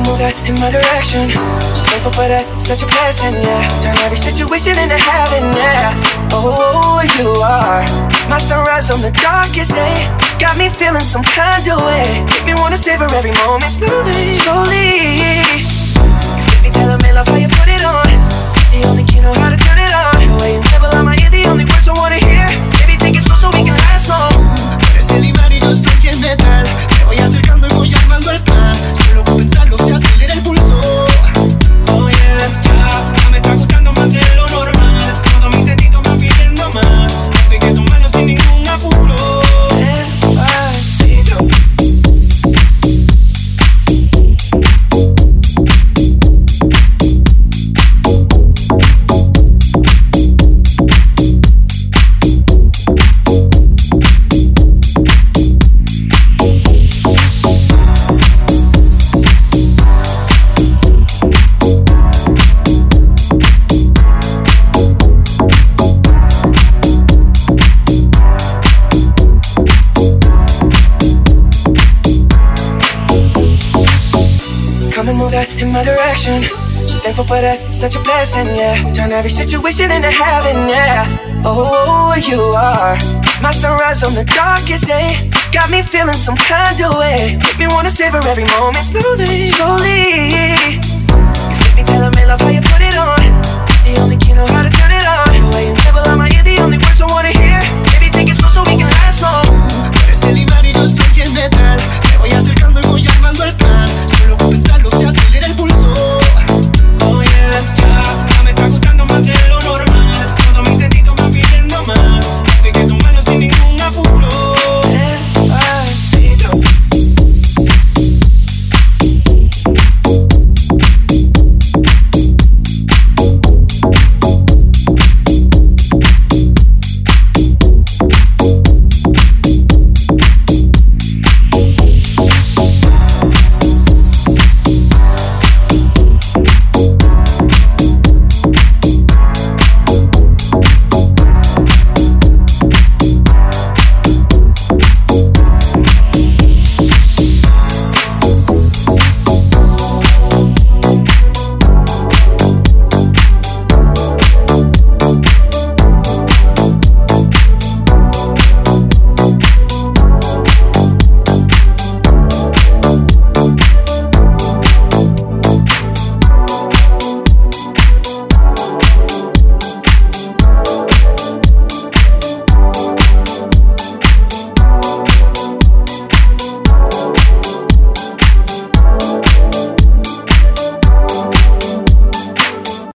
that in my direction. So thankful for that, such a blessing, yeah. Turn every situation into heaven, yeah. Oh, you are my sunrise on the darkest day. Got me feeling some kind of way. Make me wanna savor every moment slowly, slowly. Come and move that in my direction. So thankful for that, such a blessing, yeah. Turn every situation into heaven, yeah. Oh, you are my sunrise on the darkest day. Got me feeling some kind of way. Make me wanna savor every moment slowly, slowly.